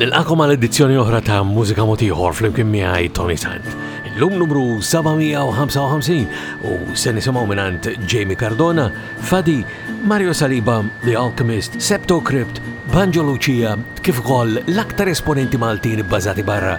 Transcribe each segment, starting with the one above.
Nilqakom għal edizzjoni oħra ta' Mużika Motiħor fl-imkien miegħi Tony Sant. Illum numru 755 u se nisimgħu minant Jamie Cardona, Fadi, Mario Saliba, The Alchemist, Septo Crypt, Banjo Lucia, kif ukoll l-aktar esponenti Maltin bbażati barra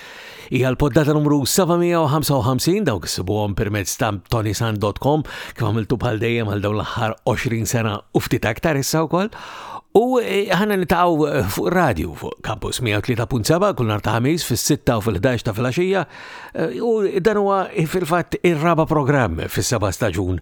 Hija l-poddata numru 755 dawk issibuhom permezz ta' tonisan.com kif għamiltu bħal dejjem għal dawn l-aħħar 20 sena u ftit aktar issa wkoll. U eh, ħana nitaqgħu eh, fuq radio fuq Campus 103.7 kull nhar ta' ħamis fis-6 u fil-11 ta' filgħaxija eh, u dan huwa fil-fatt ir-raba' programm fis-seba' staġun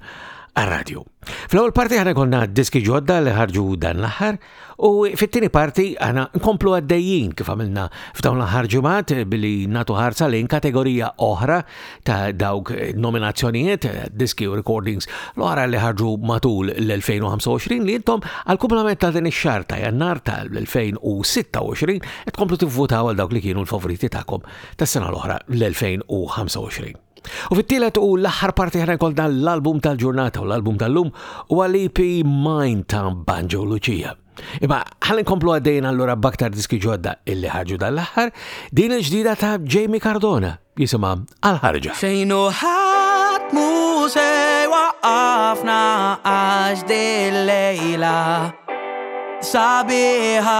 għal-radio. Fl-ewwel parti ħana konna diski ġodda li ħarġu dan l-aħħar U fit-tieni parti aħna nkomplu għaddejjin kif għamilna f'dawn l-aħħar ġimgħat billi natu ħarsa lejn kategorija oħra ta' dawk nominazzjonijiet diski u recordings l-oħra li ħarġu matul l-2025 li intom għal kumplament ta' din ix-xahar ta' Jannar tal-2026 qed tkomplu tivvutaw għal dawk li kienu l-favoriti tagħkom tas-sena l-oħra l-2025. U fit-tielet u l-aħħar parti ħna jkollna l-album tal-ġurnata u l-album tal-lum u għal-EP Mind ta' Banjo Lucia. Imma ħalli nkomplu għaddejn allura baktar diski ġodda illi ħarġu dal-aħħar, din il-ġdida ta' Jamie Cardona jisimha għal-ħarġa. Fejnu ħadd muże waqqafna għax dil-lejla sabiħa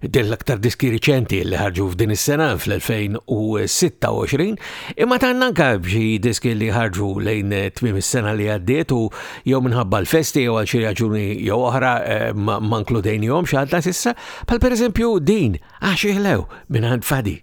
Din l-aktar diski riċenti li ħarġu f'din is-sena fl-2026, imma tanna anka b'xi diski li ħarġu lejn tmiem is-sena li għaddiet u jew minħabba l-festi jew għal xi raġuni jew oħra eh, ma nkludejnihomx għadna sissa, bħal pereżempju din għax iħlew minn Fadi.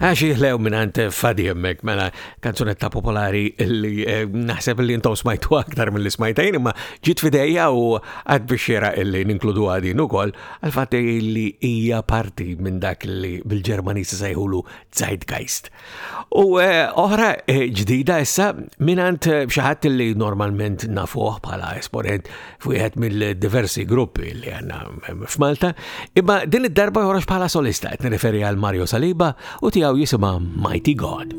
Għax jihlew minant fadi jemmek, mela kanzunetta popolari li eh, naħseb li jintom smajtu aktar mill-li smajtajn, imma ġit fideja u għad biex jera illi ninkludu għadin u koll, għal-fatti li hija parti minn dak li bil-Ġermanis sejħulu Zeitgeist. U eh, oħra eh, ġdida issa minant eh, xaħat li normalment nafuħ bħala esponent fuħet mill-diversi gruppi li għanna f'Malta, imma din id-darba joħroġ bħala solista, qed nirreferi għal Mario Saliba u tiegħu jisimha Mighty God.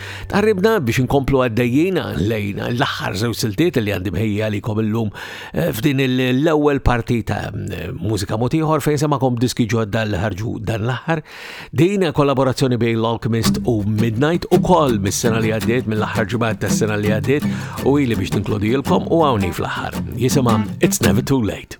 Tqarribna biex inkomplu għaddejjin lejn l-aħħar żew siltiet li għandi mħejja li kom illum eh, f'din l-ewwel parti ta' eh, mużika motiħor fejn semakom diski ġodda l ħarġu dan l-aħħar. Din kollaborazzjoni bejn l-Alchemist u Midnight u koll mis-sena li għaddiet mill-aħħar ġimgħat tas-sena li għaddiet u ili biex tinkludilkom u hawnni fl-aħħar. Jisimha It's Never Too Late.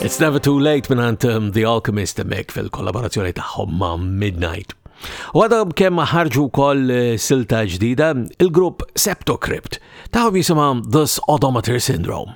It's Never Too Late minn għant um, The Alchemist mek fil-kollaborazzjoni tagħhom ma' Midnight. U għadhom kemm ħarġu wkoll uh, silta ġdida, il-grupp Septocrypt taħom jisimha This Odometer Syndrome.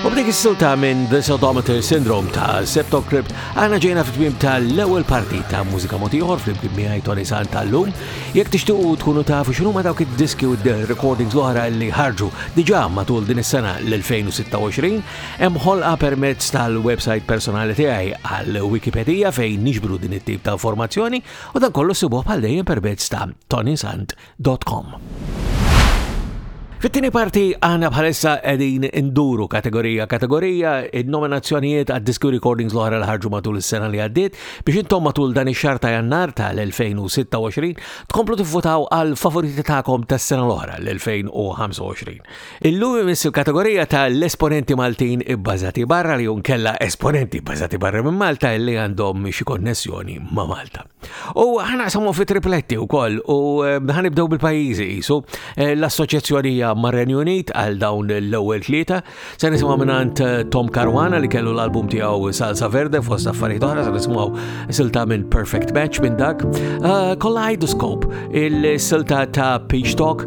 U b'dik is-silta minn The Sodometer Syndrome ta' Septocrypt għana ġejna fit-tmim tal-ewwel parti ta' mużika motiħor fl-imkien miegħi Tony Sant tal-lum. Jekk tixtuqu tkunu tafu x'inhu ma dawk id-diski u d-recordings l-oħra li ħarġu diġà matul din is-sena l-2026, hemm ħolqa permezz tal-website personali tiegħi għal Wikipedia fejn nixbru din it-tip ta' informazzjoni U dan kollu ssibuh bħal dejjem permezz ta' tonysant.com. Fit-tieni parti għana bħalissa qegħdin induru kategorija kategorija id-nominazzjonijiet għad disku recordings l-oħra li ħarġu matul is-sena li għaddiet biex intom matul dan ix-xahar ta' Jannar tal-2026 tkomplu tifvotaw għal favoriti tagħkom tas-sena l-oħra l-2025. Illum imiss il-kategorija ta' l-esponenti Maltin ibbażati barra li unkella esponenti bbażati barra minn Malta li għandhom xi konnessjoni ma' Malta. U ħanaqsamu fi tripletti wkoll u eh, ħanibdew bil-pajjiżi jisu eh, l-Assoċjazzjoni hija mar-Renju Unit għal dawn l-ewwel tlieta. Se nisimgħu mingħand eh, Tom Caruana li kellu l-album tiegħu Salsa Verde fost affarijiet oħra se nisimgħu silta minn Perfect Match minn dak. Kaleidoscope il-silta ta' Peach Talk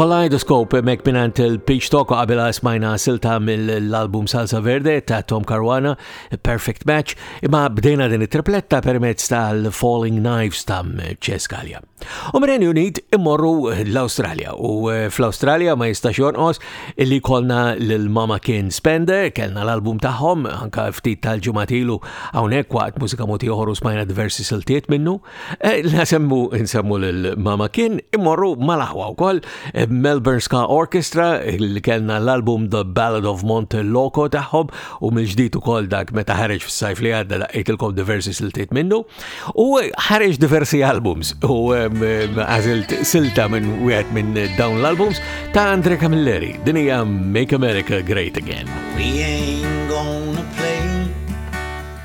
Kaleidoscope mek minant il-Peach Toko qabela smajna silta mill-album Salsa Verde ta' Tom Caruana, Perfect Match, imma bdejna din it-tripletta permezz tal-Falling Knives ta' Ċeskalja. U minn Unit immorru l-Australia u eh, fl-Australia ma jistax jonqos illi kolna l-Mama Kien Spende, kellna l-album tagħhom anka ftit tal-ġumatilu hawnhekk waqt mużika motiħor u smajna diversi siltiet minnu. Eh, Nasemmu nsemmu l-mama kien imorru mal-aħwa wkoll eh, Melbourne Ska Orchestra li kellna l-album The Ballad of Monte Loco tagħhom u mill-ġdid ukoll dak meta ħareġ fis-sajf li għadda laqgħidilkom diversi siltiet minnu u ħareġ diversi albums u eh, għażilt silta minn wieħed minn dawn l-albums ta' Andre Camilleri din hija Make America Great Again. We ain't gonna play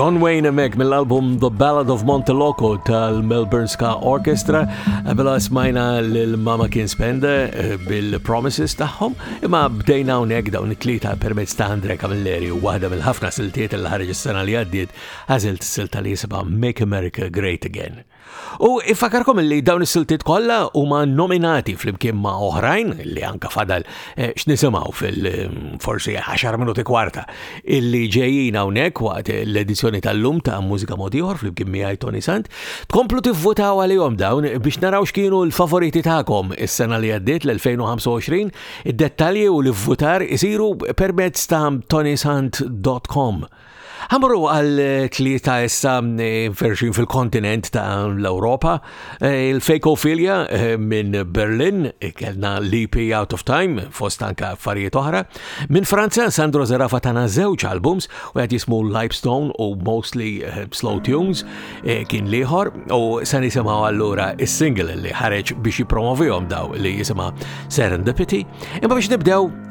John Wayne emek mill-album The Ballad of Monteloco tal-Melbourne Ska Orchestra. Għabela smajna l-Mama Kien Spende eh, bil-Promises tagħhom, imma bdejna unek dawn it-tlieta permezz ta' Andre Camilleri u waħda mill-ħafna siltiet l-ħarġ s sena li għaddiet għażilt silta li jisibha Make America Great Again. U ifakarkom li dawn is-siltiet kollha huma nominati flimkien ma' oħrajn li anka fadal eh, x'nisimgħu fil-forsi 10 minuti kwarta illi ġejjin hawnhekk waqt l-edizzjoni tal-lum ta' Mużika Modiħor flimkien miegħi Tony Sant. Tkomplu tivvutaw għalihom dawn biex naraw x'kienu l-favoriti tagħkom is-sena li għaddiet l-2025. Id-dettalji u l-ivvutar isiru permezz ta' tonysant.com. Ħammru għal tlieta issa ferxin fil-kontinent ta' l-Europa, eh, il-Fejkofilja eh, minn Berlin, eh, kellna l-EP Out of Time, fost anka affarijiet oħra. Minn Franza, Sandro Zerafa tana żewġ albums, u għed jismu Lipestone u Mostly Slow Tunes, kien liħor, u san jisimaw allura il-single li ħareġ biex jipromovijom daw li jisima Serendipity. Imma biex nibdew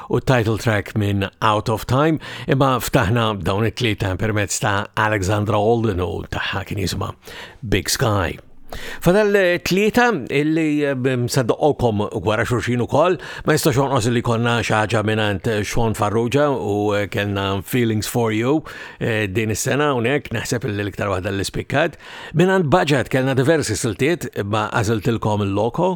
u title track minn Out of Time, imma ftaħna dawn it-tlieta permezz ta' Alexandra Holden u taħħa kien jisma Big Sky. Fadal eh, tlieta illi eh, msaddoqokom wara xurxin ukoll, ma jistax onqos li konna xaġa minant eh, Sean Farrugia u kellna Feelings for You din is-sena hawnhekk naħseb li l-iktar waħda l-ispikkat. Minant budget kellna diversi siltiet ma għażiltilkom il-loko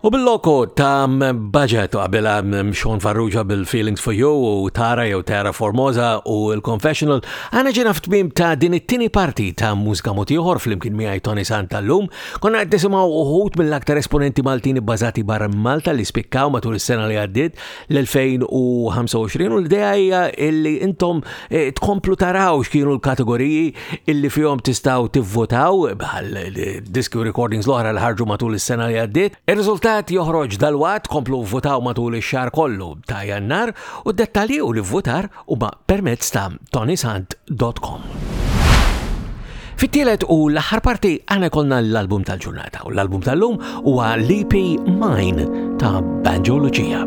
U bil-loko ta' budget u qabila Sean Farrugia bil-Feelings for You u Tara jew Tara Formosa u l-Confessional, għana ġena f'tmim ta' din it-tini parti ta' mużika motiħor fl-imkien miħaj Tony Sant tal-lum, konna għed nisimaw uħut mill-aktar esponenti Maltin bbażati barra minn Malta li spikkaw matul is-sena li għaddiet l-2025 u l-idea hija li intom eh, tkomplu taraw x'kienu l-kategoriji illi fihom tistgħu tivvotaw bħal eh, diski recordings l-oħra li ħarġu matul is-sena li għaddiet. Ir-riżultat joħroġ dal-waqt komplu votaw matul ix-xahar kollu ta' Jannar u dettalji u li votar huma permezz ta' tonysant.com. Fit-tielet u l-aħħar parti għana kolna l-album tal-ġurnata u l-album tal-lum huwa l-EP Mine ta' Banjo Lucia.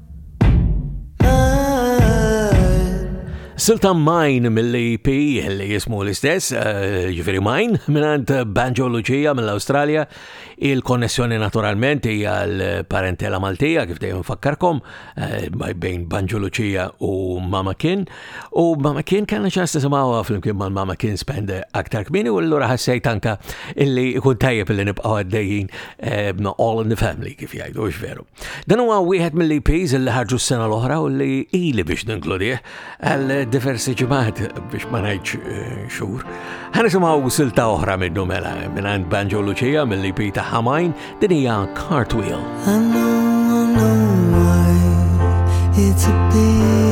Silta Mine mill-EP li jismu l-istess, eh, ġifiri Mine, minnant Banjo Lucia mill-Australia, il-konnessjoni naturalment hija l-parentela Maltija, kif dejjem fakkarkom, eh, bejn Banjo Lucia u Mama Kin, u Mama Kin kanna ċans nisimawa fl-imkien mal Mama Kin spend aktar kmini, u l-lura ħassejt anka illi ikun tajjeb illi nibqaw għaddejjin eh, all in the family, kif jgħidu, veru. Dan huwa wieħed mill-EPs li ħarġu s-sena l-oħra u li ili biex ninkludih għal diversi ġimgħat biex ma ngħidx eh, xhur. Ħa nisimgħu silta oħra minnu mela minn għand Banjo Lucia mill-EP ta' Ħamajn din hija Cartwheel. I know, I know why it's a big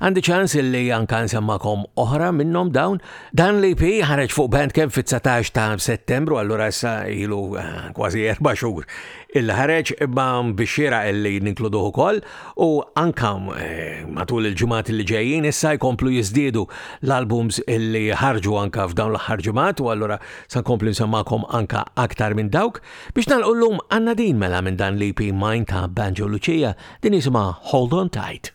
Għandi ċans illi anka nsemmakom oħra minnhom dawn. Dan l-EP ħareġ fuq Bandcamp fit-19 ta' Settembru, allura issa ilu eh, kważi erba' xhur illi ħareġ imma bixxira illi ninkluduh ukoll u anka eh, matul il-ġimgħat li ġejjin issa jkomplu jiżdiedu l-albums illi ħarġu anka f'dawn l-aħħar ġimgħat u allura sa nkomplu nsemmakom anka aktar minn dawk biex nagħlqu llum għandna din mela minn dan l-EP Mind ta' Banjo Lucia din jisimha Hold On Tight.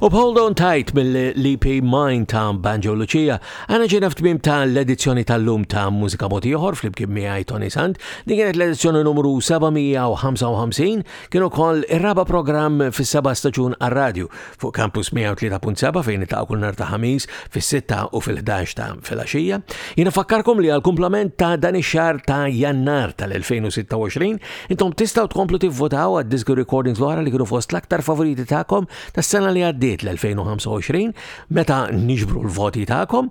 U b'Hold On Tight mill-LP Mind ta' Banjo Lucia, għana ġena f'tmim ta' l-edizzjoni tal-lum ta' Mużika Motiħor fl-imkien miħaj Tony Sant, din kienet l-edizzjoni numru 755, Kien ukoll ir-raba' programm fis-seba' staġun għar-radju fuq Campus 103.7 fejn ta' kull nhar ta' ħamis fis-6 u fil-11 ta' filgħaxija. Jiena fakkarkom li għal kumplament ta' dan ix-xahar ta' Jannar tal-2026 intom tistgħu tkomplu tivvotaw għad-disku recordings l-oħra li kienu fost l-aktar favoriti tagħkom tas-sena li għaddiet l-2025 meta niġbru l-voti tagħkom